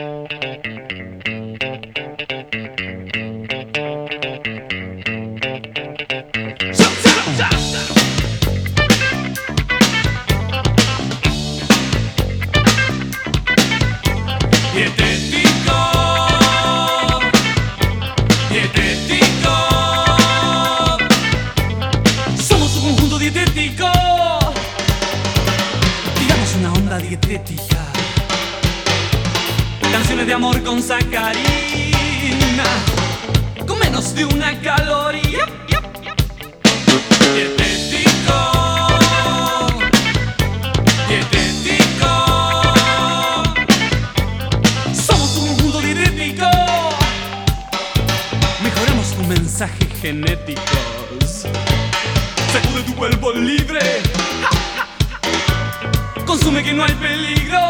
Música De amor con sacarina, con menos de una caloría. Dietético, dietético. Somos un mundo dietético. Mejoramos tu mensaje genéticos. Sacude tu cuerpo libre. Consume que no hay peligro.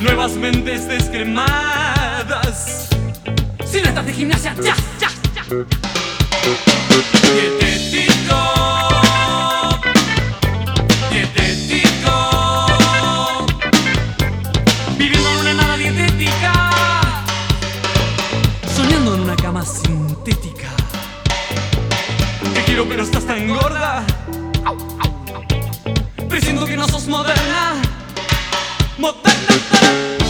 Nuevas mentes descremadas. Sin estas de gimnasia, ya, ya, ya. Dietético. Dietético. Pero estás tan gorda. Presiento que no sos moderna. Moderna.